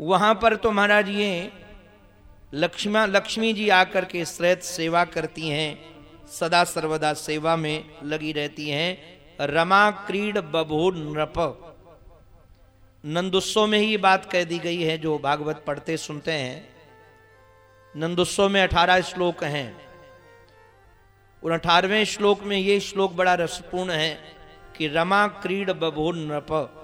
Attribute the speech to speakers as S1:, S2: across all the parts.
S1: वहाँ पर तो महाराज ये लक्ष्मा, लक्ष्मी जी आकर के श्रेत सेवा करती हैं, सदा सर्वदा सेवा में लगी रहती हैं। रमा क्रीड बभो नृप। नंदुस्सव में ही बात कह दी गई है, जो भागवत पढ़ते सुनते हैं। नंदुस्सव में अठारह श्लोक हैं। उन अठारहवें श्लोक में ये श्लोक बड़ा रसपूर्ण है कि रमा क्रीड बभो नृप।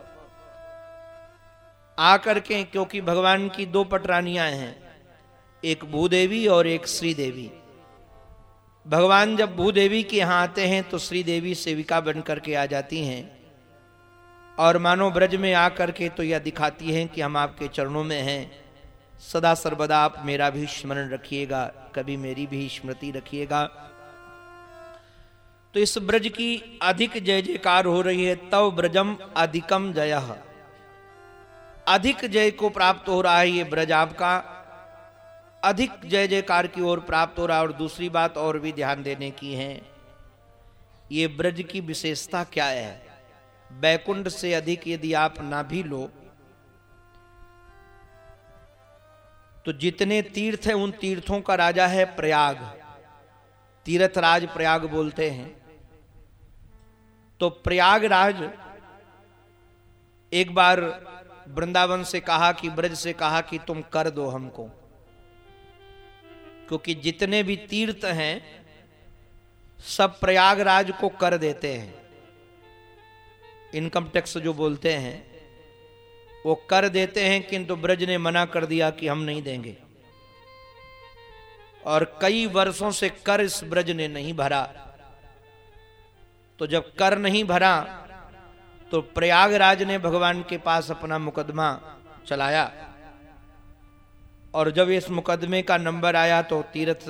S1: आकर के, क्योंकि भगवान की दो पटरानियाँ हैं, एक भूदेवी और एक श्रीदेवी। भगवान जब भूदेवी के यहाँ आते हैं तो श्रीदेवी सेविका बन करके आ जाती हैं। और मानो ब्रज में आकर के तो यह दिखाती हैं कि हम आपके चरणों में हैं। सदा सर्वदा आप मेरा भी स्मरण रखिएगा, कभी मेरी भी स्मृति रखिएगा। तो इस ब्रज की अधिक जय जयकार हो रही है, तव ब्रजम अधिकम जय। अधिक जय को प्राप्त हो रहा है ये ब्रज आपका। अधिक जय जयकार की ओर प्राप्त हो रहा है और दूसरी बात और भी ध्यान देने की है। ये ब्रज की विशेषता क्या है? बैकुंठ से अधिक यदि आप ना भी लो तो जितने तीर्थ हैं उन तीर्थों का राजा है प्रयाग। तीर्थराज प्रयाग बोलते हैं। तो प्रयागराज एक बार वृंदावन से कहा कि, ब्रज से कहा कि तुम कर दो हमको। क्योंकि जितने भी तीर्थ हैं, सब प्रयागराज को कर देते हैं। इनकम टैक्स जो बोलते हैं, वो कर देते हैं, किंतु ब्रज ने मना कर दिया कि हम नहीं देंगे। और कई वर्षों से कर इस ब्रज ने नहीं भरा। तो जब कर नहीं भरा तो प्रयागराज ने भगवान के पास अपना मुकदमा चलाया। और जब इस मुकदमे का नंबर आया तो तीर्थ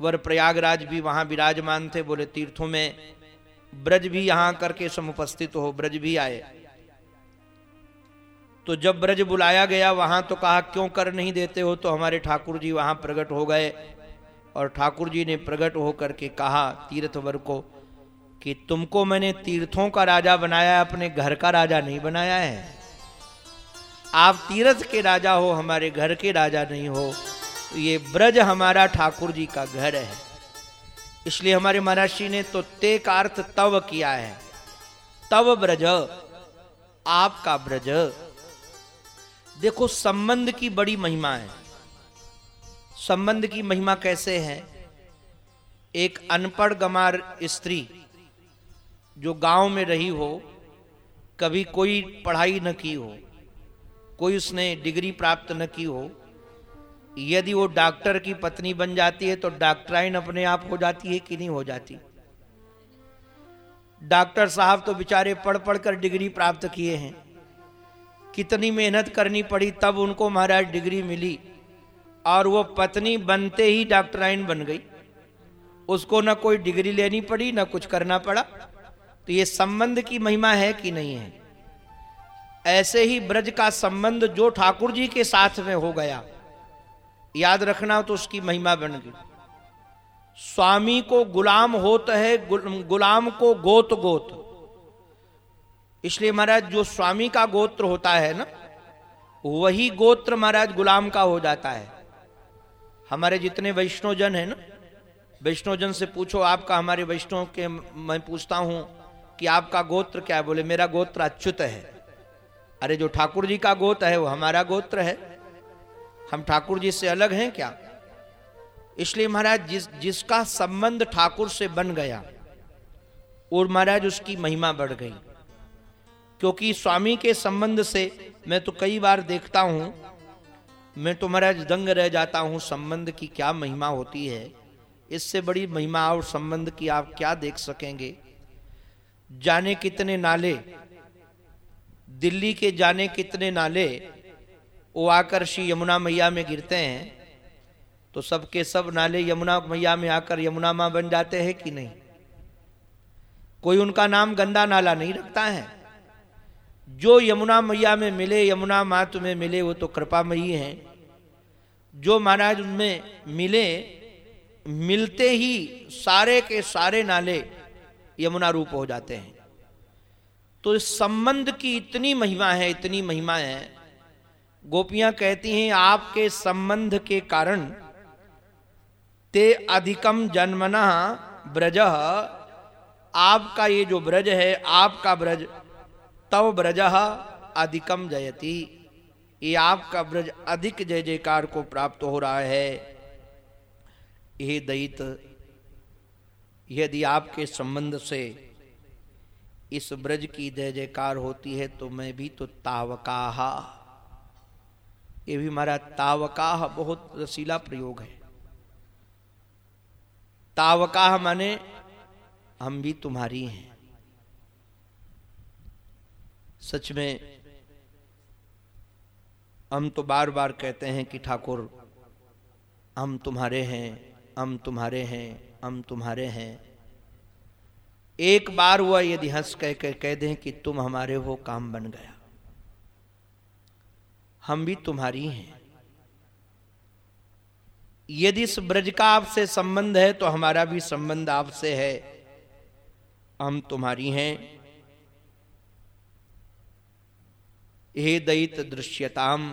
S1: वर प्रयागराज भी वहाँ विराजमान थे, बोले, तीर्थों में ब्रज भी यहाँ करके समुपस्थित हो, ब्रज भी आए। तो जब ब्रज बुलाया गया, वहाँ तो कहा, क्यों कर नहीं देते हो? तो हमारे ठाकुर जी वहाँ प्रकट हो गए और ठाकुर जी ने प्रकट होकर के कहा, तीर्थवर को कि तुमको मैंने तीर्थों का राजा बनाया अपने घर का राजा नहीं बनाया है। आप तीर्थ के राजा हो, हमारे घर के राजा नहीं हो तो ये ब्रज हमारा ठाकुर जी का घर है। इसलिए हमारे महर्षि ने तो ते का अर्थ तव किया है। तव ब्रज, आपका ब्रज। देखो, संबंध की बड़ी महिमा है। संबंध की महिमा कैसे है? एक अनपढ़ गमार स्त्री जो गाँव में रही हो, कभी कोई पढ़ाई न की हो, कोई उसने डिग्री प्राप्त न की हो, यदि वो डॉक्टर की पत्नी बन जाती है तो डॉक्टराइन अपने आप हो जाती है कि नहीं हो जाती? डॉक्टर साहब तो बेचारे पढ़ पढ़ कर डिग्री प्राप्त किए हैं। कितनी मेहनत करनी पड़ी, तब उनको महाराज डिग्री मिली। और वो पत्नी बनते ही डॉक्टराइन बन गई। उसको ना कोई डिग्री लेनी पड़ी, ना कुछ करना पड़ा। तो ये संबंध की महिमा है कि नहीं है? ऐसे ही ब्रज का संबंध जो ठाकुर जी के साथ में हो गया, याद रखना तो उसकी महिमा बन गई। स्वामी को गुलाम होत है गुलाम को गोत गोत। इसलिए महाराज, जो स्वामी का गोत्र होता है ना, वही गोत्र महाराज गुलाम का हो जाता है। हमारे जितने वैष्णोजन है ना वैष्णोजन से पूछो आपका, हमारे वैष्णव के, मैं पूछता हूँ कि आपका गोत्र क्या है? बोले, मेरा गोत्र अच्युत है। अरे, जो ठाकुर जी का गोत्र है, वो हमारा गोत्र है। हम ठाकुर जी से अलग हैं क्या? इसलिए महाराज, जिस, जिसका संबंध ठाकुर से बन गया, और महाराज, उसकी महिमा बढ़ गई। क्योंकि स्वामी के संबंध से मैं तो कई बार देखता हूँ, मैं तो महाराज दंग रह जाता हूँ, संबंध की क्या महिमा होती है? इससे बड़ी महिमा और संबंध की आप क्या देख सकेंगे? जाने कितने नाले? दिल्ली के जाने कितने नाले? वो आकर श्री यमुना मैया में गिरते हैं। तो सबके सब नाले यमुना मैया में आकर यमुना माँ बन जाते हैं कि नहीं? कोई उनका नाम गंदा नाला नहीं रखता है। जो यमुना मैया में मिले, यमुना माँ तुम्हें मिले, वो तो कृपामयी हैं। जो महाराज उनमें मिले, मिलते ही सारे के सारे नाले यमुना रूप हो जाते हैं। तो इस संबंध की इतनी महिमा है, इतनी महिमा है। गोपियाँ कहती हैं, आपके संबंध के कारण ते अधिकम जन्मना ब्रज, आपका ये जो ब्रज है, आपका ब्रज, तव ब्रज अधिकम जयती। ये आपका ब्रज अधिक जय जयकार को प्राप्त हो रहा है। ये दैत यदि आपके संबंध से इस ब्रज की जय जयकार होती है तो मैं भी तो तावकाहा। ये भी हमारा तावकाह बहुत रसीला प्रयोग है। तावकाह माने हम भी तुम्हारी हैं। सच में हम तो बार बार कहते हैं कि ठाकुर, हम तुम्हारे हैं, हम तुम्हारे हैं। हम तुम्हारे हैं। एक बार हुआ यदि हंस कह के कह दें कि तुम हमारे हो काम बन गया। हम भी तुम्हारी हैं। यदि इस ब्रज का आपसे संबंध है तो हमारा भी संबंध आपसे है। हम तुम्हारी हैं। हे दैत दृश्यताम,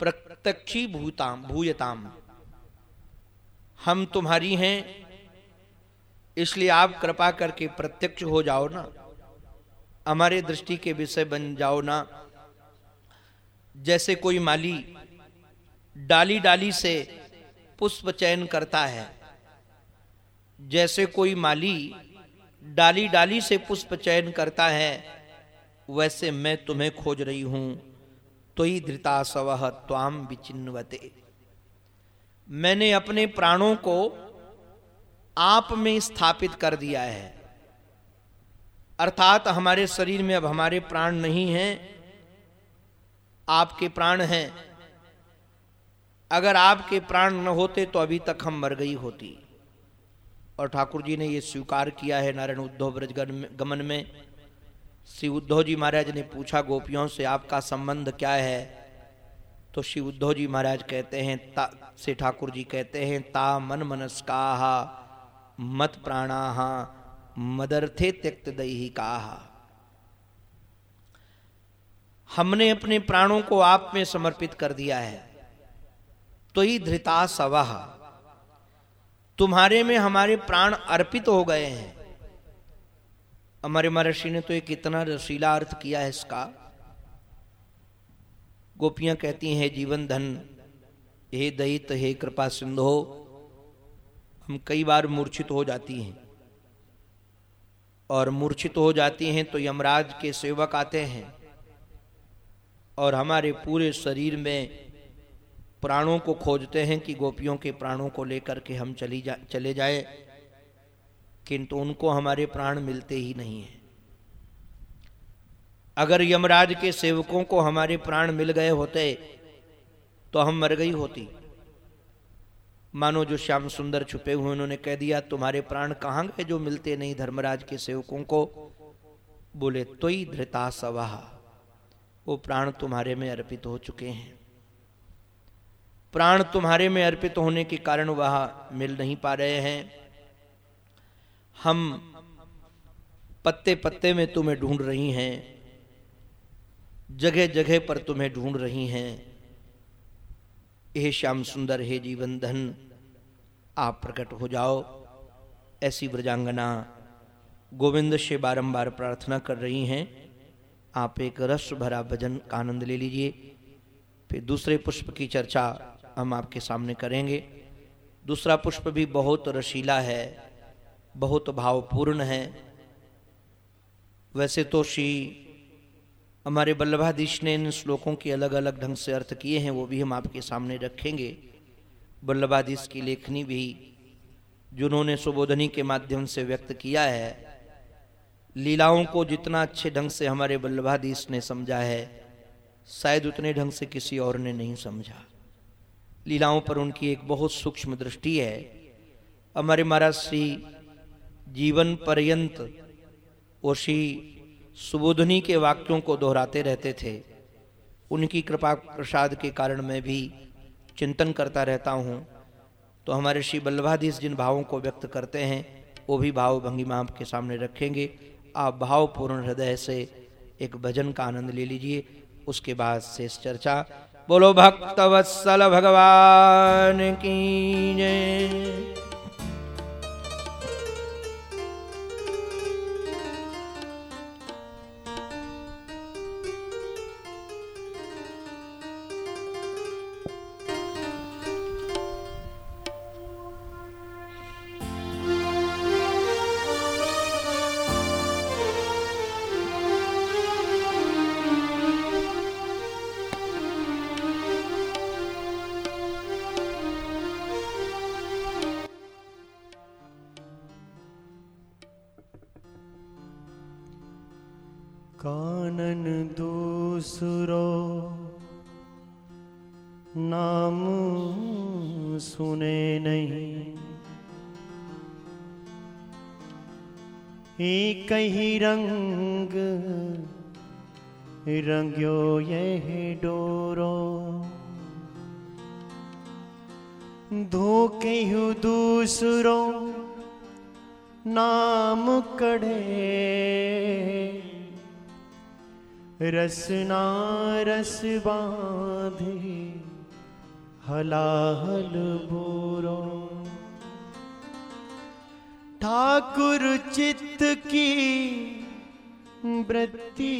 S1: प्रत्यक्षी भूताम, भूयताम। हम तुम्हारी हैं, इसलिए आप कृपा करके प्रत्यक्ष हो जाओ ना। हमारे दृष्टि के विषय बन जाओ ना। जैसे कोई माली डाली डाली से पुष्प चयन करता है, जैसे कोई माली डाली डाली से पुष्प चयन करता है, वैसे मैं तुम्हें खोज रही हूँ। तो ही धृता सवह त्वाम विचिन्वते। मैंने अपने प्राणों को आप में स्थापित कर दिया है। अर्थात हमारे शरीर में अब हमारे प्राण नहीं हैं, आपके प्राण हैं। अगर आपके प्राण न होते तो अभी तक हम मर गई होती। और ठाकुर जी ने यह स्वीकार किया है नारायण उद्धव ब्रज गमन में। श्री उद्धव जी महाराज ने पूछा, गोपियों से आपका संबंध क्या है? तो श्री उद्धव जी महाराज कहते हैं, ता से ठाकुर जी कहते हैं, ता मन मनस्का मत प्राणा मदर्थे त्यक्त दही का हमने अपने प्राणों को आप में समर्पित कर दिया है। तो ही धृता सवाह। तुम्हारे में हमारे प्राण अर्पित हो गए हैं। हमारे महर्षि ने तो एक इतना रसीला अर्थ किया है इसका। गोपियाँ कहती हैं, जीवन धन, हे दयित, हे कृपा सिंधो। हम कई बार मूर्छित हो जाती हैं। और मूर्छित हो जाती हैं तो यमराज के सेवक आते हैं। और हमारे पूरे शरीर में प्राणों को खोजते हैं कि गोपियों के प्राणों को लेकर के हम चली जा, चले जाए, किंतु उनको हमारे प्राण मिलते ही नहीं हैं। अगर यमराज के सेवकों को हमारे प्राण मिल गए होते तो हम मर गई होती। मानो जो श्याम सुंदर छुपे हुए उन्होंने कह दिया, तुम्हारे प्राण कहाँ गए जो मिलते नहीं? धर्मराज के सेवकों को बोले तो ही धृता सवाह वो प्राण तुम्हारे में अर्पित हो चुके हैं। प्राण तुम्हारे में अर्पित होने के कारण वह मिल नहीं पा रहे हैं। हम पत्ते पत्ते में तुम्हें ढूंढ रही हैं। जगह जगह पर तुम्हें ढूंढ रही हैं। हे श्याम सुंदर, हे जीवन धन, आप प्रकट हो जाओ। ऐसी ब्रजांगना गोविंद से बारंबार प्रार्थना कर रही हैं। आप एक रस भरा भजन का आनंद ले लीजिए। फिर दूसरे पुष्प की चर्चा हम आपके सामने करेंगे। दूसरा पुष्प भी बहुत रसीला है, बहुत भावपूर्ण है। वैसे तो श्री हमारे बल्लभाधीश ने इन श्लोकों के अलग अलग ढंग से अर्थ किए हैं, वो भी हम आपके सामने रखेंगे। बल्लभाधीश की लेखनी भी जिन्होंने सुबोधनी के माध्यम से व्यक्त किया है, लीलाओं को जितना अच्छे ढंग से हमारे बल्लभाधीश ने समझा है, शायद उतने ढंग से किसी और ने नहीं समझा। लीलाओं पर उनकी एक बहुत सूक्ष्म दृष्टि है। हमारे महाराज श्री जीवन पर्यंत श्री सुबोधनी के वाक्यों को दोहराते रहते थे। उनकी कृपा प्रसाद के कारण मैं भी चिंतन करता रहता हूँ। तो हमारे श्री बल्लभाधीश जिन भावों को व्यक्त करते हैं, वो भी भाव भंगिमा आपके सामने रखेंगे। आप भावपूर्ण हृदय से एक भजन का आनंद ले लीजिए। उसके बाद शेष चर्चा। बोलो भक्त वत्सल भगवान की जय।
S2: एक ही रंग, रंग्यो यह डोरो। धोके दूसरो, नाम कड़े रसना रस बांधे, हलाहल बोरो। ठाकुर चित्त की वृत्ति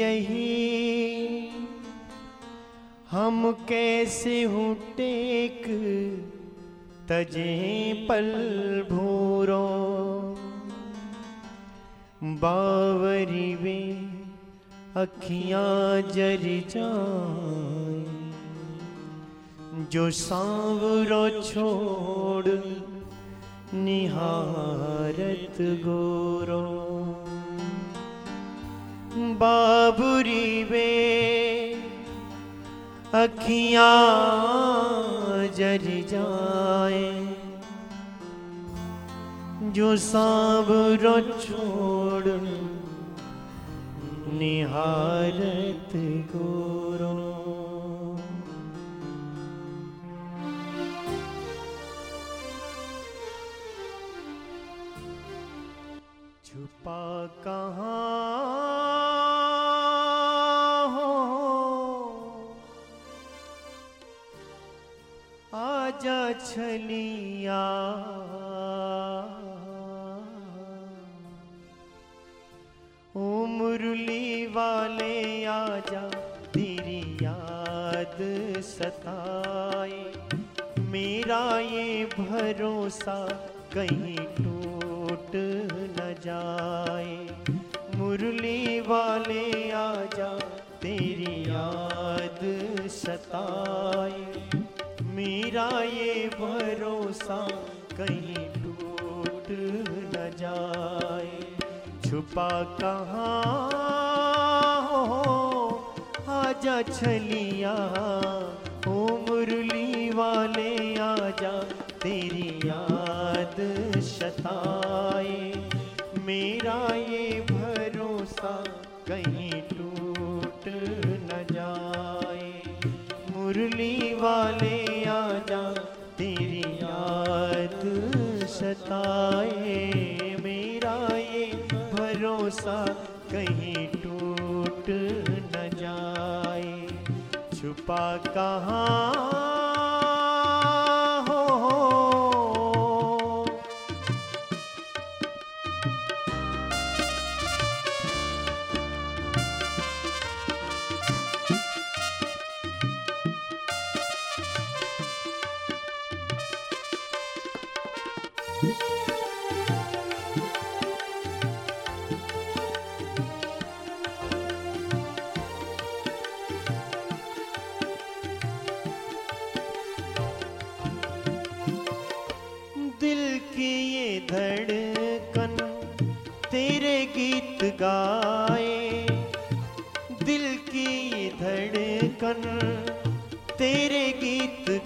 S2: यही। हम कैसे हूँ टेक तजे पल भूरो। बावरी वे अखियाँ जर जाए। जो सांवरो छोड़ निहारत गोरो। बाबुरी वे अखियाँ जर जाए। जो सांवरो छोड़ निहारत गुरु। कहाँ हो? आजा छलिया। ओ मुरली वाले आजा तेरी याद सताए मेरा ये भरोसा कहीं टूट जाए। मुरली वाले आजा, तेरी याद सताए। मेरा ये भरोसा कहीं टूट न जाए। छुपा कहाँ हो? आजा छलिया। ओ मुरली वाले आजा, तेरी याद शताए मेरा ये भरोसा कहीं टूट न जाए। मुरली वाले आजा तेरी याद सताए। मेरा ये भरोसा कहीं टूट न जाए। छुपा कहाँ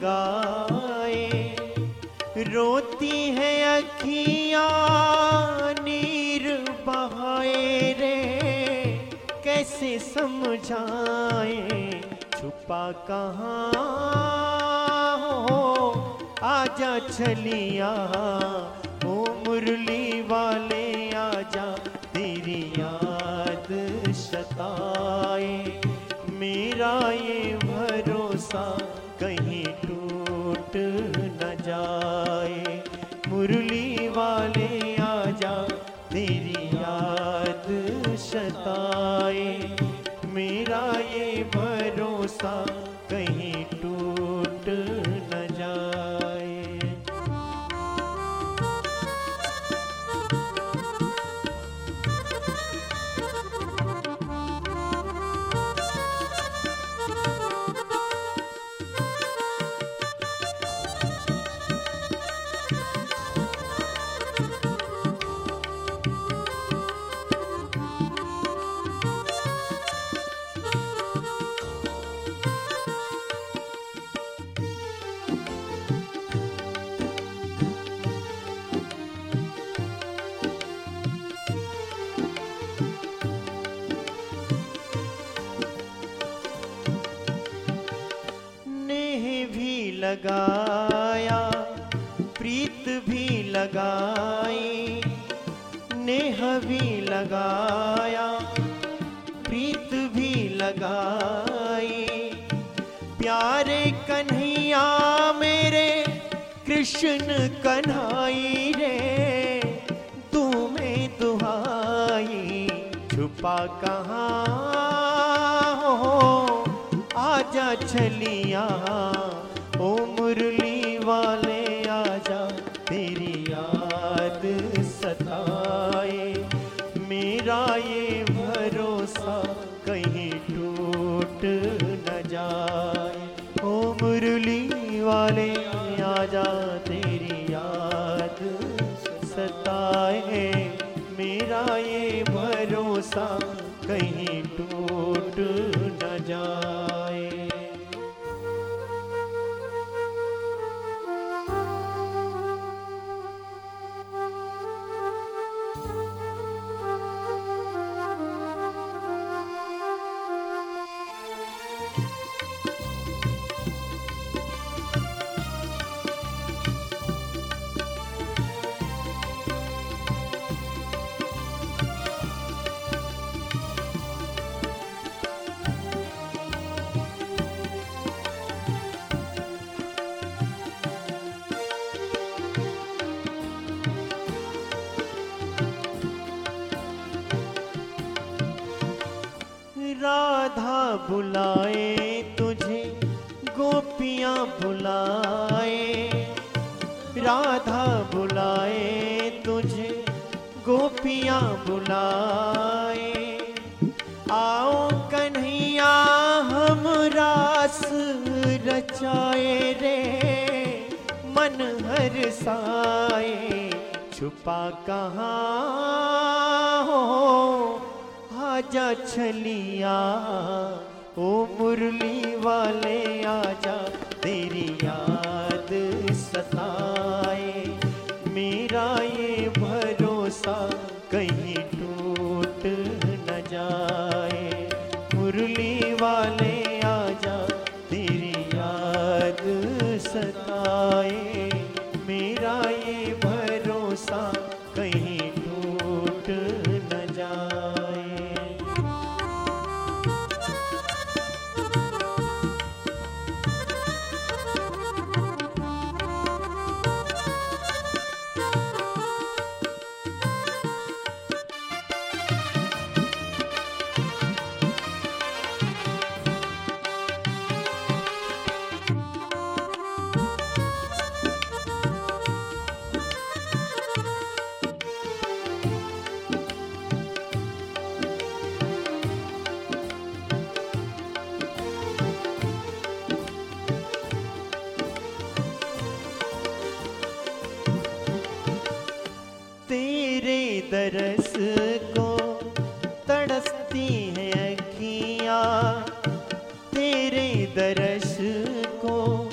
S2: गाए। रोती है अखियाँ नीर बहाए रे। कैसे समझाए? छुपा कहाँ हो? आजा छलिया, ओ मुरली वाले आजा तेरी याद सताए। मेरा ये भरोसा कहीं जाए मुरली वाले आ जा तेरी याद सताए। मेरा ये भरोसा कृष्ण कन्हाई रे, तुम्हें दुहाई छुपा कहाँ हो? आजा छलिया ओ मुरली वाले आजा, तेरी याद सताए। मेरा ये मेरा ये भरोसा। बुलाए, राधा बुलाए, तुझे गोपियाँ बुलाए। आओ कन्हैया, हम रास रचाए रे मन हर साए। छुपा कहाँ हो? आजा छलिया, ओ मुरली वाले आजा। तेरी याद सताए। मेरा ये भरोसा कहीं टूट न जाए। मुरली वाले आजा तेरी याद सताए। तेरे दरस को तड़सती है अखियाँ। तेरे दरस को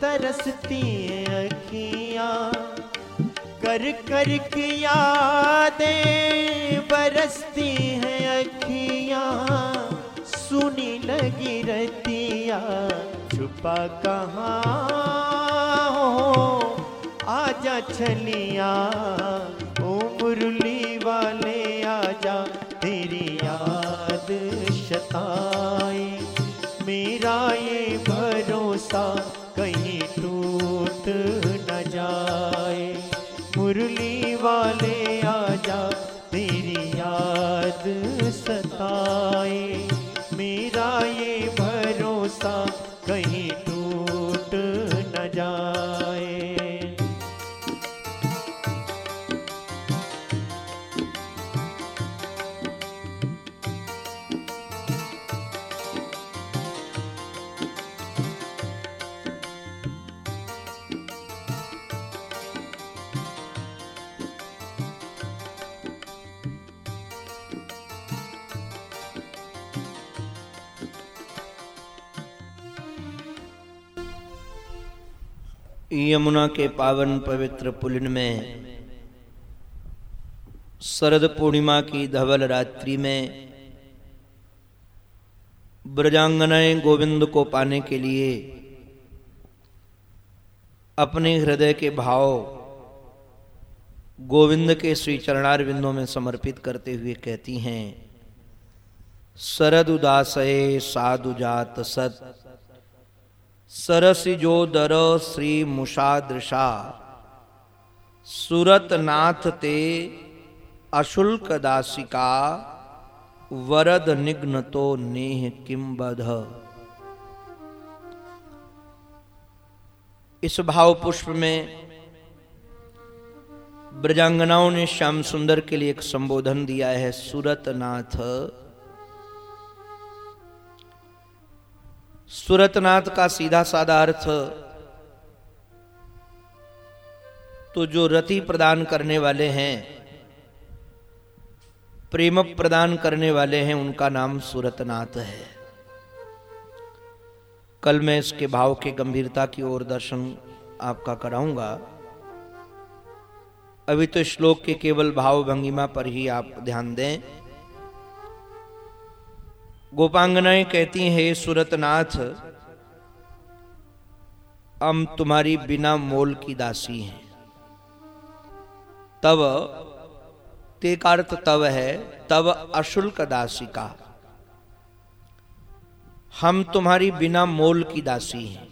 S2: तरसती है अखियाँ। कर कर के यादें बरसती हैं अखियाँ। सुनी लगी रतिया, छुपा कहाँ हो? आजा छलिया। मुरली वाले आजा, तेरी याद शताए। मेरा ये भरोसा कहीं टूट न जाए। मुरली वाले आजा, तेरी याद सताए। मेरा ये
S1: यमुना के पावन पवित्र पुलिन में, शरद पूर्णिमा की धवल रात्रि में, ब्रजांगनाएँ गोविंद को पाने के लिए अपने हृदय के भाव गोविंद के श्री चरणार बिंदों में समर्पित करते हुए कहती हैं शरद उदासये साधु जात सत। सरस जो दर श्री मुषादृशा सुरत नाथ ते अशुल्क दासिका, वरद निग्न तो नेह किम बध इस भाव पुष्प में ब्रजांगनाओं ने श्याम सुंदर के लिए एक संबोधन दिया है सुरत सुरतनाथ का सीधा साधा अर्थ तो जो रति प्रदान करने वाले हैं, प्रेम प्रदान करने वाले हैं, उनका नाम सूरतनाथ है। कल मैं इसके भाव के गंभीरता की ओर दर्शन आपका कराऊँगा। अभी तो श्लोक के केवल भाव भंगिमा पर ही आप ध्यान दें। गोपांगनाएँ कहती हैं सुरतनाथ, हम तुम्हारी बिना मोल की दासी हैं। तब ते का तब है, तब अशुल्क दासी का हम तुम्हारी बिना मोल की दासी हैं।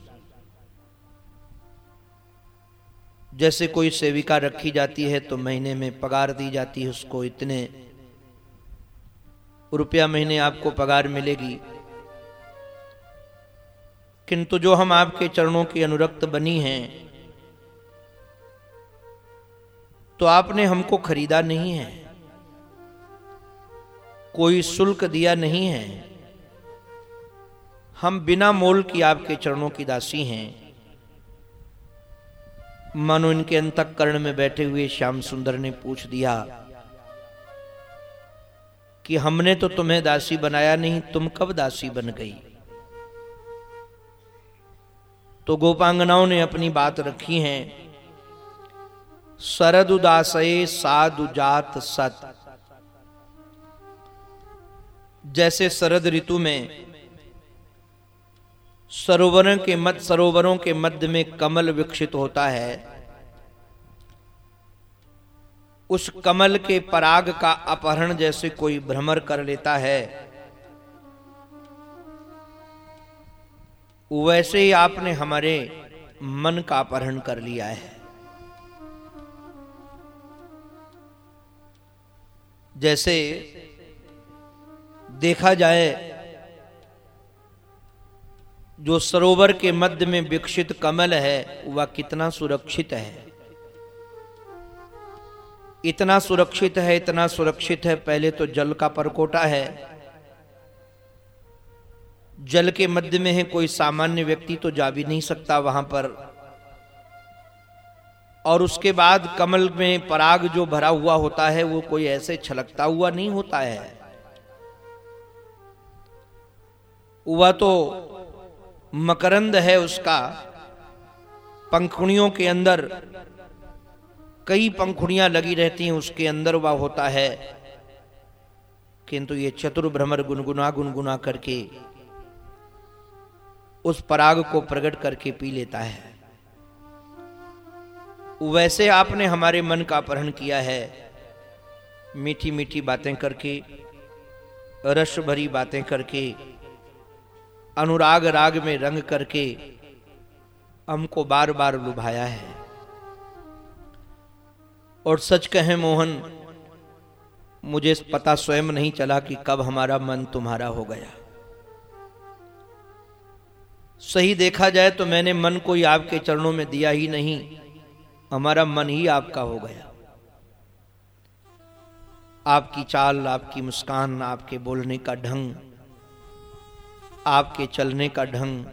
S1: जैसे कोई सेविका रखी जाती है तो महीने में पगार दी जाती है उसको इतने रुपया महीने आपको पगार मिलेगी। किंतु जो हम आपके चरणों की अनुरक्त बनी हैं तो आपने हमको खरीदा नहीं है। कोई शुल्क दिया नहीं है। हम बिना मोल की आपके चरणों की दासी हैं। मानो इनके अंतकरण में बैठे हुए श्याम सुंदर ने पूछ दिया कि हमने तो तुम्हें दासी बनाया नहीं, तुम कब दासी बन गई? तो गोपांगनाओं ने अपनी बात रखी है, शरद उदासये साधु जात सत। जैसे शरद ऋतु में सरोवरों के मध्य सरोवरों के मध्य में कमल विकसित होता है उस कमल के पराग का अपहरण जैसे कोई भ्रमर कर लेता है। वैसे ही आपने हमारे मन का अपहरण कर लिया है। जैसे देखा जाए, जो सरोवर के मध्य में विकसित कमल है, वह कितना सुरक्षित है। इतना सुरक्षित है, इतना सुरक्षित है, पहले तो जल का परकोटा है। जल के मध्य में है, कोई सामान्य व्यक्ति तो जा भी नहीं सकता वहाँ पर। और उसके बाद कमल में पराग जो भरा हुआ होता है, वो कोई ऐसे छलकता हुआ नहीं होता है। वह तो मकरंद है उसका, पंखुड़ियों के अंदर कई पंखुड़ियाँ लगी रहती हैं, उसके अंदर वह होता है। किंतु ये चतुर भ्रमर गुनगुना गुनगुना करके, उस पराग को प्रकट करके पी लेता है। वैसे आपने हमारे मन का अपहरण किया है। मीठी मीठी बातें करके रस भरी बातें करके अनुराग राग में रंग करके, हमको बार बार लुभाया है। और सच कहें मोहन, मुझे पता स्वयं नहीं चला कि कब हमारा मन तुम्हारा हो गया। सही देखा जाए तो मैंने मन कोई आपके चरणों में दिया ही नहीं, हमारा मन ही आपका हो गया। आपकी चाल, आपकी मुस्कान, आपके बोलने का ढंग, आपके चलने का ढंग,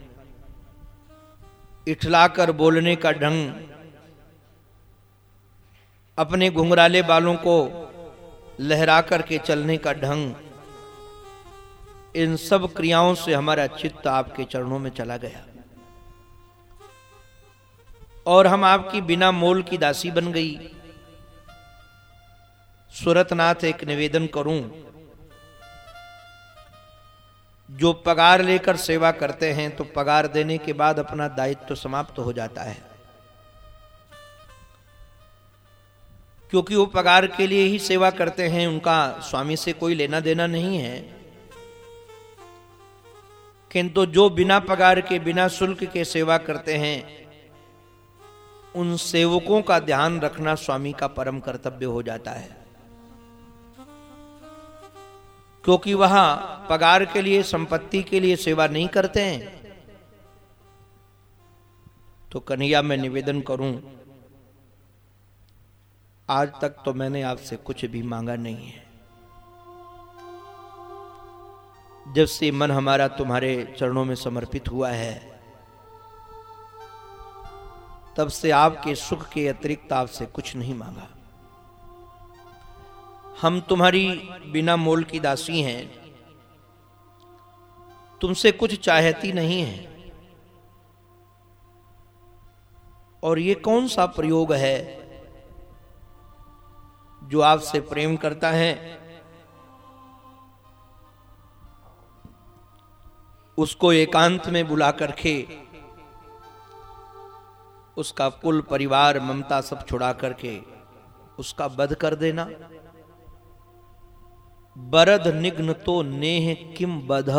S1: इठलाकर बोलने का ढंग अपने घुंघराले बालों को लहरा करके चलने का ढंग इन सब क्रियाओं से हमारा चित्त आपके चरणों में चला गया। और हम आपकी बिना मोल की दासी बन गई। सुरतनाथ एक निवेदन करूँ, जो पगार लेकर सेवा करते हैं तो पगार देने के बाद अपना दायित्व तो समाप्त तो हो जाता है। क्योंकि वो पगार के लिए ही सेवा करते हैं, उनका स्वामी से कोई लेना देना नहीं है। किंतु जो बिना पगार के, बिना शुल्क के सेवा करते हैं, उन सेवकों का ध्यान रखना स्वामी का परम कर्तव्य हो जाता है। क्योंकि वहाँ पगार के लिए, संपत्ति के लिए सेवा नहीं करते हैं। तो कन्हैया, मैं निवेदन करूँ आज तक तो मैंने आपसे कुछ भी मांगा नहीं है। जब से मन हमारा तुम्हारे चरणों में समर्पित हुआ है, तब से आपके सुख के अतिरिक्त आपसे कुछ नहीं मांगा। हम तुम्हारी बिना मोल की दासी हैं। तुमसे कुछ चाहती नहीं है। और ये कौन सा प्रयोग है जो आपसे प्रेम करता है, उसको एकांत में बुला करके उसका कुल परिवार, ममता सब छुड़ा करके उसका वध कर देना। बरद निग्न तो नेह किम बध।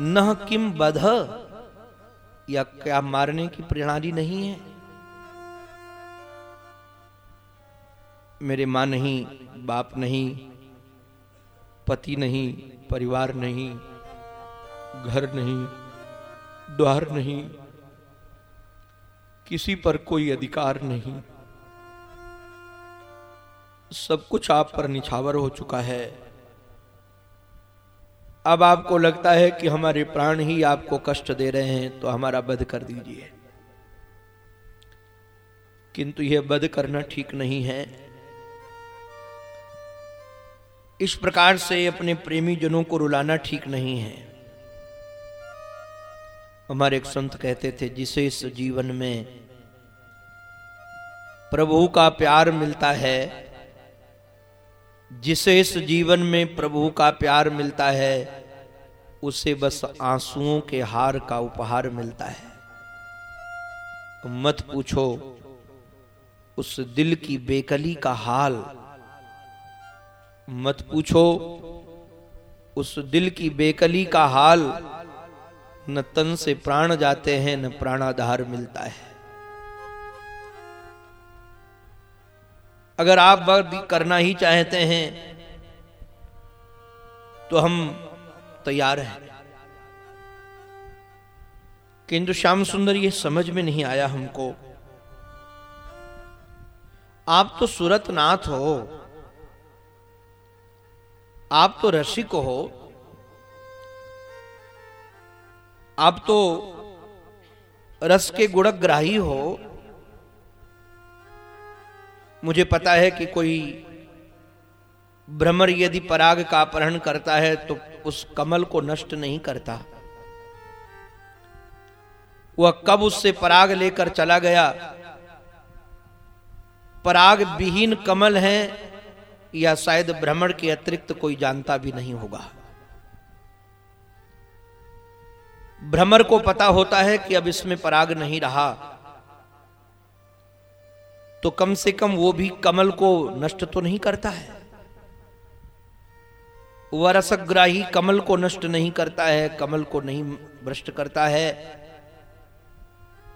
S1: न किम बध। या क्या मारने की प्रणाली नहीं है? मेरे माँ नहीं, बाप नहीं, पति नहीं, परिवार नहीं, घर नहीं, द्वार नहीं, किसी पर कोई अधिकार नहीं। सब कुछ आप पर निछावर हो चुका है। अब आपको लगता है कि हमारे प्राण ही आपको कष्ट दे रहे हैं तो हमारा बध कर दीजिए। किंतु यह वध करना ठीक नहीं है। इस प्रकार से अपने प्रेमी जनों को रुलाना ठीक नहीं है। हमारे एक संत कहते थे, जिसे इस जीवन में प्रभु का प्यार मिलता है, जिसे इस जीवन में प्रभु का प्यार मिलता है, उसे बस आंसुओं के हार का उपहार मिलता है। मत पूछो, उस दिल की बेकली का हाल मत पूछो, उस दिल की बेकली का हाल न तन से प्राण जाते हैं, न प्राणाधार मिलता है। अगर आप वह करना ही चाहते हैं तो हम तैयार हैं। किंतु श्याम सुंदर, ये समझ में नहीं आया हमको। आप तो सूरत नाथ हो आप तो रसिक हो। आप तो रस के गुणग्राही हो। मुझे पता है कि कोई भ्रमर यदि पराग का अपहरण करता है तो उस कमल को नष्ट नहीं करता। वह कब उससे पराग लेकर चला गया? पराग विहीन कमल है या शायद भ्रमण के अतिरिक्त कोई जानता भी नहीं होगा। भ्रमर को पता होता है कि अब इसमें पराग नहीं रहा। तो कम से कम वो भी कमल को नष्ट तो नहीं करता है। वह रसग्राही कमल को नष्ट नहीं करता है, कमल को नहीं भ्रष्ट करता है।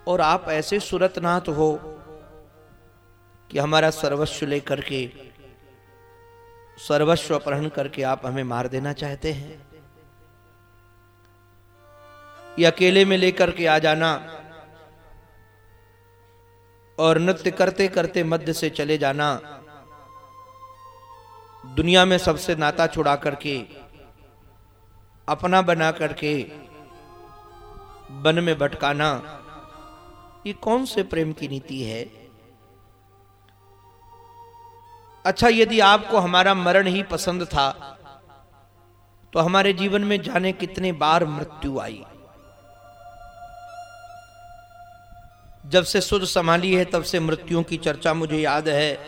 S1: और आप ऐसे सुरतनाथ हो कि हमारा सर्वस्व लेकर के सर्वस्व अपहरण करके आप हमें मार देना चाहते हैं। ये अकेले में लेकर के आ जाना और नृत्य करते करते मध्य से चले जाना दुनिया में सबसे नाता छुड़ा करके, अपना बना करके, वन में भटकाना, ये कौन से प्रेम की नीति है? अच्छा यदि आपको हमारा मरण ही पसंद था तो हमारे जीवन में जाने कितने बार मृत्यु आई। जब से सुध संभाली है, तब से मृत्युओं की चर्चा मुझे याद है।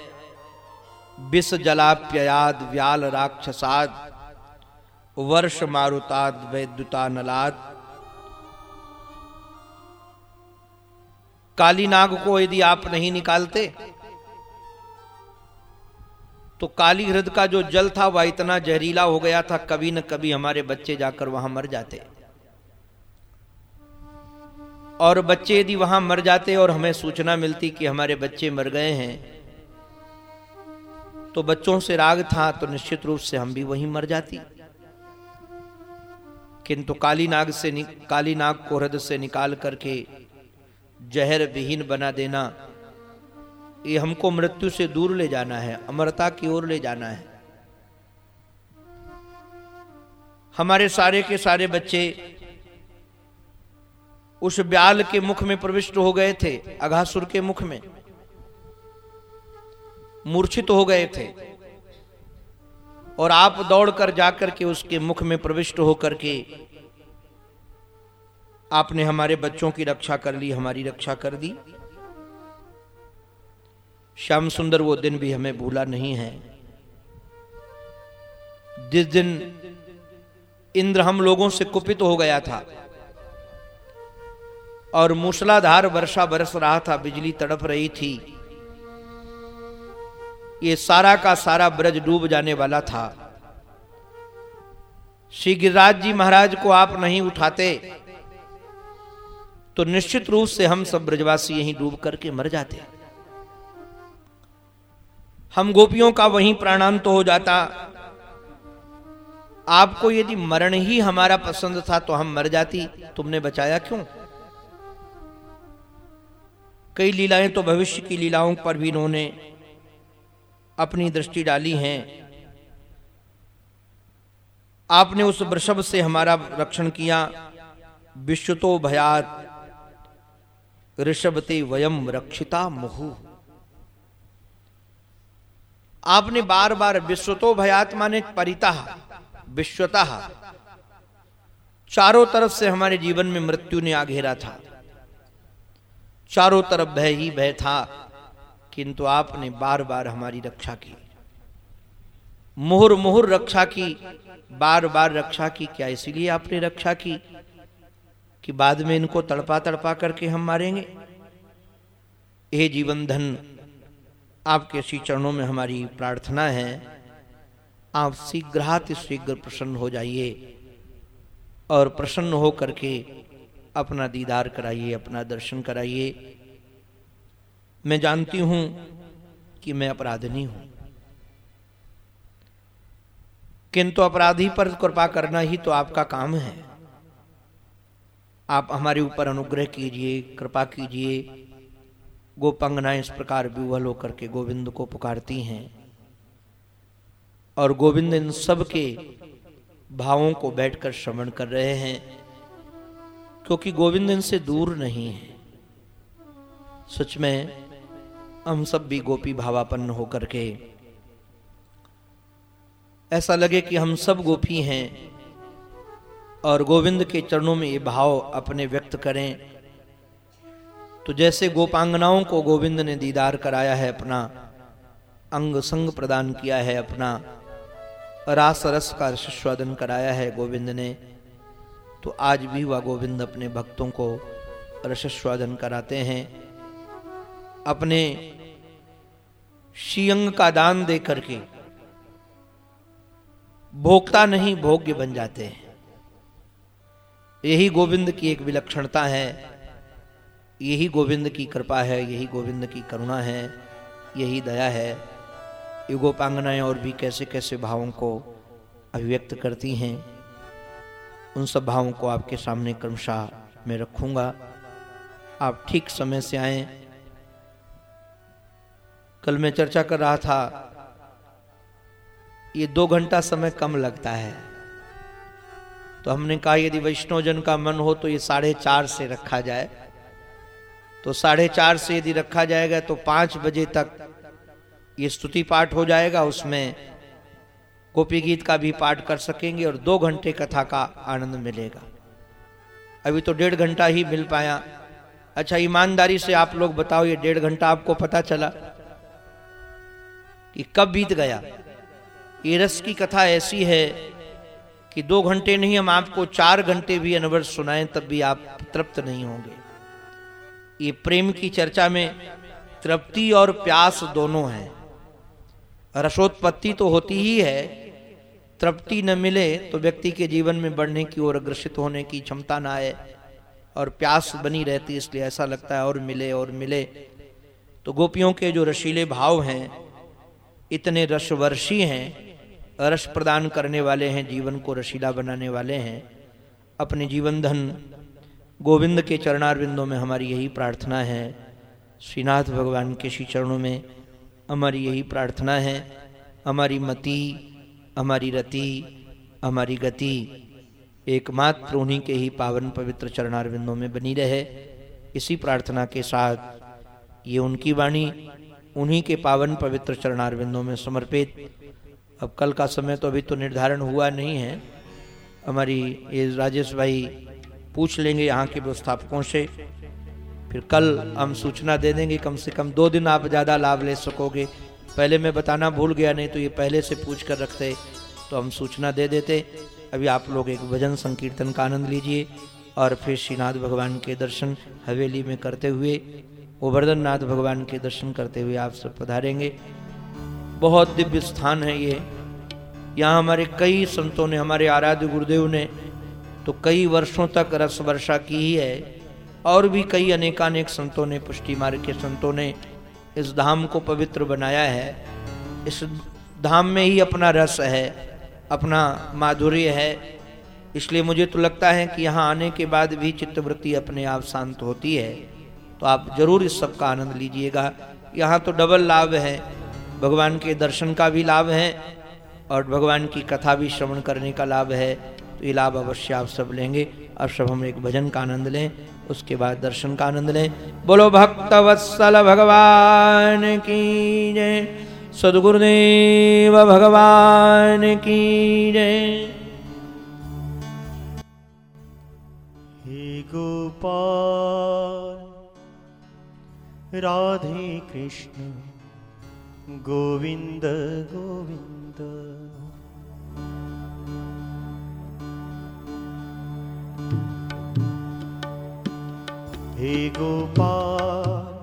S1: विष जलाप्ययाद, व्याल राक्षसाद, वर्ष मारुताद, वैद्युता नलाद। काली नाग को यदि आप नहीं निकालते तो काली हृद का जो जल था, वह इतना जहरीला हो गया था, कभी न कभी हमारे बच्चे जाकर वहाँ मर जाते। और बच्चे यदि वहाँ मर जाते और हमें सूचना मिलती कि हमारे बच्चे मर गए हैं तो बच्चों से राग था तो निश्चित रूप से हम भी वहीं मर जाती। किंतु काली नाग से काली नाग को हृदय से निकाल करके जहर विहीन बना देना ये हमको मृत्यु से दूर ले जाना है, अमरता की ओर ले जाना है। हमारे सारे के सारे बच्चे उस ब्याल के मुख में प्रविष्ट हो गए थे, अघासुर के मुख में। मूर्छित हो गए थे। और आप दौड़कर जाकर के उसके मुख में प्रविष्ट होकर के आपने हमारे बच्चों की रक्षा कर ली, हमारी रक्षा कर दी। श्याम सुंदर वो दिन भी हमें भूला नहीं है। जिस दिन इंद्र हम लोगों से कुपित हो गया था और मूसलाधार वर्षा बरस रहा था, बिजली तड़प रही थी, ये सारा का सारा ब्रज डूब जाने वाला था। श्री गिरिराज जी महाराज को आप नहीं उठाते तो निश्चित रूप से हम सब ब्रजवासी यहीं डूब करके मर जाते। हम गोपियों का वहीं प्राणांत तो हो जाता। आपको यदि मरण ही हमारा पसंद था तो हम मर जाती। तुमने बचाया क्यों? कई लीलाएँ तो भविष्य की लीलाओं पर भी इन्होंने अपनी दृष्टि डाली है। आपने उस वृषभ से हमारा रक्षण किया। विश्व तो भयात ऋषभते वयम रक्षिता मुहु। आपने बार बार विश्वतो भयात्मा ने परिता, विश्वता। चारों तरफ़ से हमारे जीवन में मृत्यु ने आघेरा था। चारों तरफ़ भय ही भय था, किंतु आपने बार बार हमारी रक्षा की। मुहर मुहर रक्षा की, बार बार रक्षा की, क्या इसीलिए आपने रक्षा की कि बाद में इनको तड़पा तड़पा करके हम मारेंगे? ये जीवन धन आपके श्री चरणों में हमारी प्रार्थना है, आप शीघ्राति शीघ्र प्रसन्न हो जाइए और प्रसन्न हो करके अपना दीदार कराइए, अपना दर्शन कराइए। मैं जानती हूँ कि मैं अपराधनी हूँ। किंतु अपराधी पर कृपा करना ही तो आपका काम है। आप हमारे ऊपर अनुग्रह कीजिए, कृपा कीजिए गोपंगना इस प्रकार विवल होकर के गोविंद को पुकारती हैं और गोविंद इन सब के भावों को बैठकर श्रवण कर रहे हैं, क्योंकि गोविंद इनसे दूर नहीं है। सच में, हम सब भी गोपी भावापन्न होकर के। ऐसा लगे कि हम सब गोपी हैं और गोविंद के चरणों में ये भाव अपने व्यक्त करें तो जैसे गोपांगनाओं को गोविंद ने दीदार कराया है अपना, अंग संग प्रदान किया है अपना, रास रस का रसस्वादन कराया है गोविंद ने तो आज भी वह गोविंद अपने भक्तों को रसस्वादन कराते हैं। अपने शियंग का दान दे करके भोक्ता नहीं भोग्य बन जाते हैं। यही गोविंद की एक विलक्षणता है। यही गोविंद की कृपा है, यही गोविंद की करुणा है, यही दया है। युगोपांगनाएँ और भी कैसे कैसे भावों को अभिव्यक्त करती हैं, उन सब भावों को आपके सामने क्रमशः मैं रखूँगा। आप ठीक समय से आए। कल मैं चर्चा कर रहा था, ये दो घंटा समय कम लगता है। तो हमने कहा, यदि वैष्णवजन का मन हो तो ये साढ़े चार से रखा जाए। तो साढ़े चार से यदि रखा जाएगा तो पाँच बजे तक ये स्तुति पाठ हो जाएगा, उसमें गोपी गीत का भी पाठ कर सकेंगे और दो घंटे कथा का आनंद मिलेगा। अभी तो डेढ़ घंटा ही मिल पाया। अच्छा ईमानदारी से आप लोग बताओ, ये डेढ़ घंटा आपको पता चला कि कब बीत गया? ये रस की कथा ऐसी है कि दो घंटे नहीं, हम आपको चार घंटे भी अनवर सुनाएँ, तब भी आप तृप्त नहीं होंगे। ये प्रेम की चर्चा में तृप्ति और प्यास दोनों हैं। रसोत्पत्ति तो होती ही है। तृप्ति न मिले तो व्यक्ति के जीवन में बढ़ने की ओर अग्रसित होने की क्षमता ना आए और प्यास बनी रहती इसलिए ऐसा लगता है, और मिले और मिले। तो गोपियों के जो रशीले भाव हैं, इतने रसवर्षी हैं, रस प्रदान करने वाले हैं, जीवन को रशीला बनाने वाले हैं, अपने जीवन धन गोविंद के चरणारविंदों में हमारी यही प्रार्थना है। श्रीनाथ भगवान के श्री चरणों में हमारी यही प्रार्थना है। हमारी मति, हमारी रति, हमारी गति एकमात्र उन्हीं के ही पावन पवित्र चरणारविंदों में बनी रहे। इसी प्रार्थना के साथ ये उनकी वाणी उन्हीं के पावन पवित्र चरणारविंदों में समर्पित। अब कल का समय तो अभी तो निर्धारण हुआ नहीं है। हमारी ये राजेश भाई पूछ लेंगे यहाँ के व्यवस्थापकों से। फिर कल हम सूचना दे देंगे, कम से कम दो दिन आप ज़्यादा लाभ ले सकोगे। पहले मैं बताना भूल गया, नहीं तो ये पहले से पूछ कर रखते तो हम सूचना दे देते। अभी आप लोग एक भजन संकीर्तन का आनंद लीजिए और फिर श्रीनाथ भगवान के दर्शन हवेली में करते हुए गोवर्धन नाथ भगवान के दर्शन करते हुए आप सब पधारेंगे। बहुत दिव्य स्थान है ये। यहाँ हमारे कई संतों ने, हमारे आराध्य गुरुदेव ने तो कई वर्षों तक रस वर्षा की ही है। और भी कई अनेकानेक संतों ने, पुष्टि मार्ग के संतों ने इस धाम को पवित्र बनाया है। इस धाम में ही अपना रस है, अपना माधुर्य है। इसलिए मुझे तो लगता है कि यहाँ आने के बाद भी चित्तवृत्ति अपने आप शांत होती है। तो आप ज़रूर इस सब का आनंद लीजिएगा। यहाँ तो डबल लाभ है। भगवान के दर्शन का भी लाभ है और भगवान की कथा भी श्रवण करने का लाभ है। तो ये लाभ अवश्य आप सब लेंगे। अब सब हम एक भजन का आनंद लें, उसके बाद दर्शन का आनंद लें। बोलो भक्त वत्सल भगवान की जय। सदगुरुदेव भगवान की जय।
S2: हे गोपाल, राधे कृष्ण, गोविंद गोविंद। हे गोपाल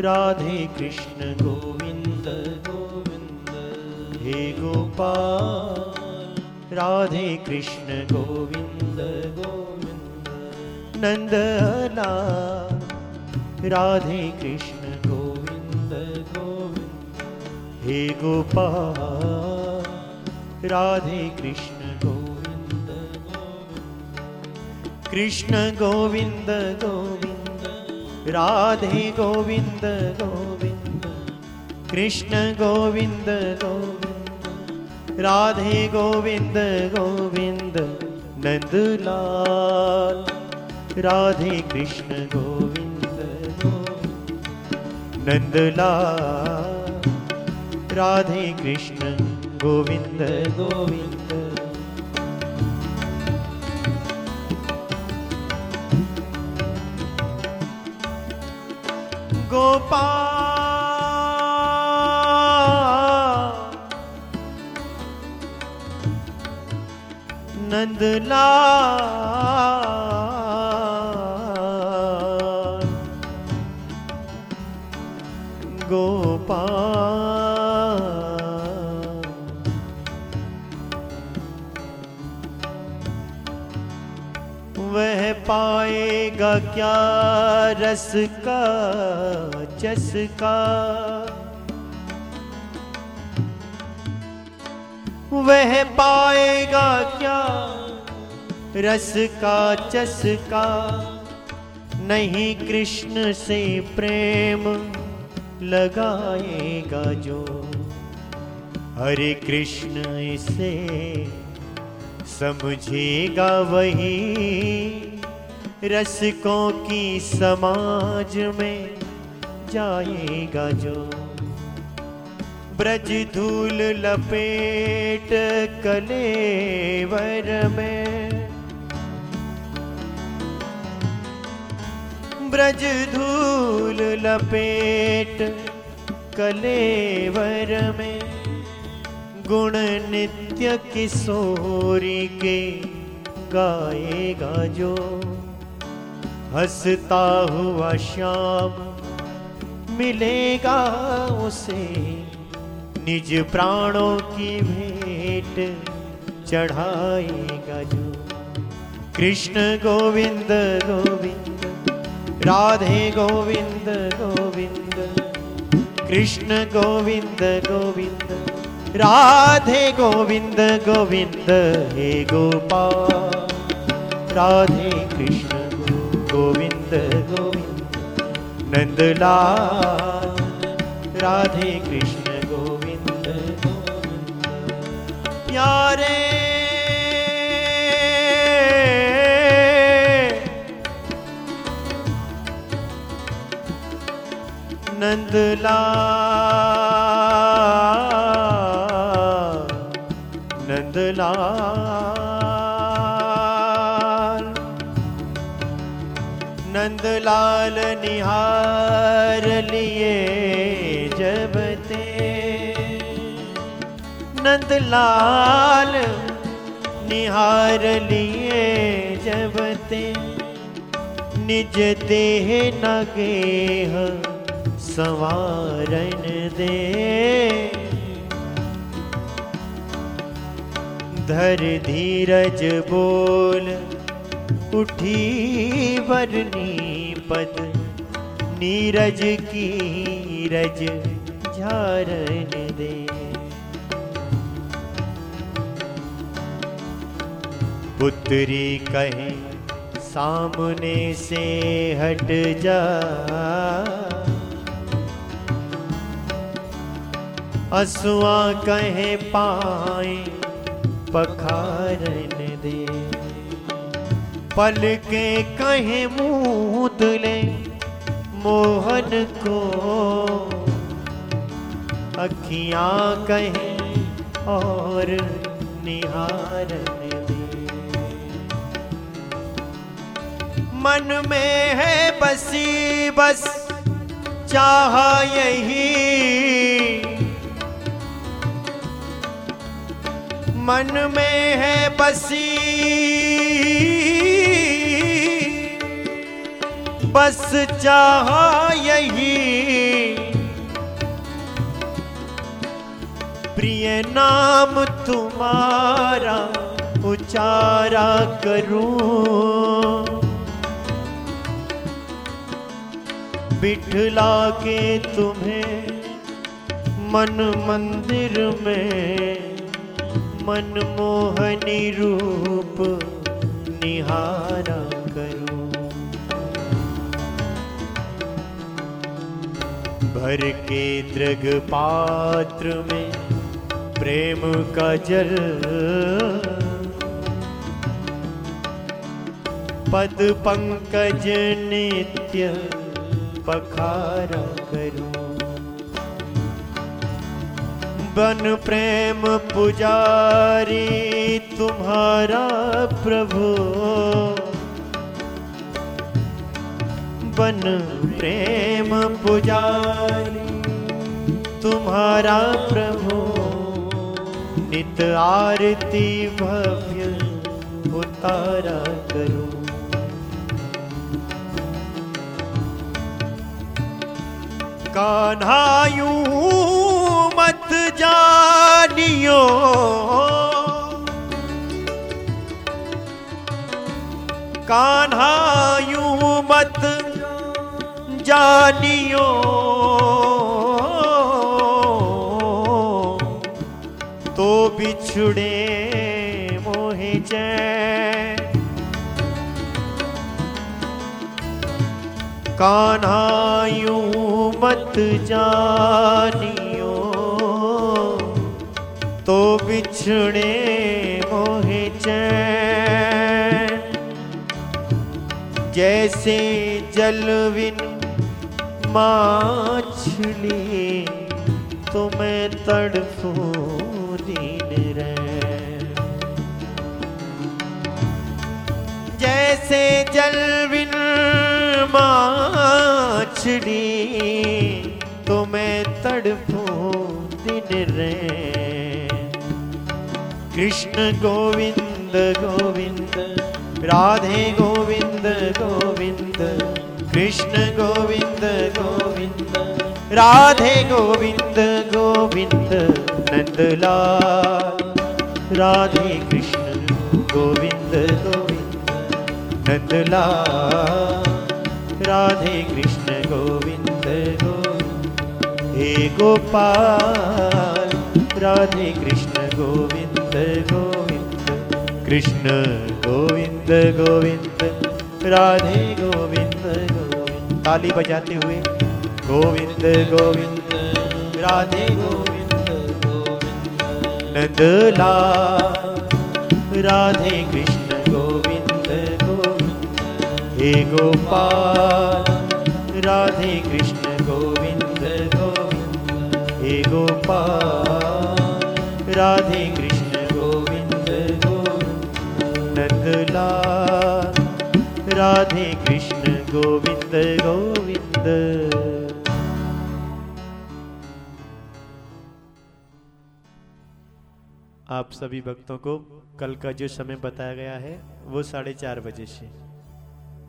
S2: राधे कृष्ण गोविंद। गोविंद हे गोपाल राधे कृष्ण गोविंद। गोविंद नंदना राधे कृष्ण गोविंद गोविंद। हे गोपाल राधे कृष्ण कृष्ण गोविन्द गोविन्द राधे गोविन्द गोविन्द कृष्ण गोविन्द गोविन्द राधे गोविन्द गोविन्द नन्दलाल राधे कृष्ण गोविन्द गोविन्द नन्दुला राधे कृष्ण गोविन्द गोविन्द नंदला। गोपा वह पा पाएगा क्या? रस का चसका वह पाएगा क्या? रस का चस का। नहीं कृष्ण से प्रेम लगाएगा जो। हरे कृष्ण इसे समझेगा वही। रसिकों की समाज में जाएगा जो। ब्रज धूल लपेट कलेवर में। ब्रज धूल लपेट कलेवर में। गुण नित्य किशोरी के गाएगा जो। हंसता हुआ श्याम मिलेगा उसे निज प्राणों की भेंट चढ़ाएगा जो। कृष्ण गोविंद गोविंद, राधे गोविंद गोविंद, कृष्ण गोविंद गोविंद, राधे गोविंद गोविंद, हे गोपाल, राधे कृष्ण। गोविंद गोविंद नंदलाल राधे कृष्ण गोविंद। प्यारे नंदला नंदला नंदलाल निहार लिए जब ते। नंद लाल निहार लिए जब ते। निज देह नगेह संवारन दे। धर धीरज बोल उठी वरनी पद, नीरज की रज झारन दे। पुत्री कहे, सामने से हट जा। असुआ कहे, पाए पखारन दे। पल के कहे मुँह ले मोहन को। अखियाँ कहे और निहारन मन में है बसी बस, चाह यही। मन में है बसी बस चाह यही। प्रिय नाम तुम्हारा उचारा करूँ। बिठला के तुम्हें मन मंदिर में मनमोहनी रूप निहारा। भर के दृग पात्र में प्रेम का जल। पद पंकज नित्य पखारा करूँ। बन प्रेम पुजारी तुम्हारा प्रभु। बन प्रेम पुजारी। तुम्हारा प्रभु नित आरती भव्य उतारा करो। कान्हायू मत जानियो। कान्हा यूँ मत जानियो। तो बिछुड़े मोहे जय कान्हा मत जानियो। तो बिछड़े मोहे चैन। जैसे जलविन माछली तुम्हें तड़फू दिन रैन जैसे जलविन माछड़ी तुम्हें तड़फू दिन रे कृष्ण गोविंद गोविंद, राधे गोविंद गोविंद, कृष्ण गोविंद। गोविंद। राधे गोविंद गोविंद नंदलाल। राधे कृष्ण, गोविंद गोविंद नंदलाल। राधे कृष्ण, गोविंद गोविंद। हे गोपाल, राधे कृष्ण, गोविंद गोविंद कृष्ण, गोविंद गोविंद। राधे गोविंद गोविंद। ताली बजाते हुए, गोविंद गोविंद, राधे गोविंद गोविंद नंदलाल, राधे कृष्ण, गोविंद गोविंद, हे गोपाल, राधे कृष्ण, गोविंद गोविंद, हे गोपाल, राधे कृष्ण, गोविंद गोविंद, नंदलाल, राधे कृष्ण गोविंद गोविंद आप सभी भक्तों को कल का जो समय बताया गया है, वो साढ़े चार बजे से।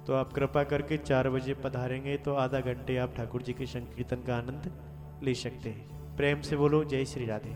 S2: तो आप कृपा करके चार बजे पधारेंगे तो आधा घंटे आप ठाकुर जी के संकीर्तन का आनंद ले सकते हैं। प्रेम से बोलो, जय श्री राधे।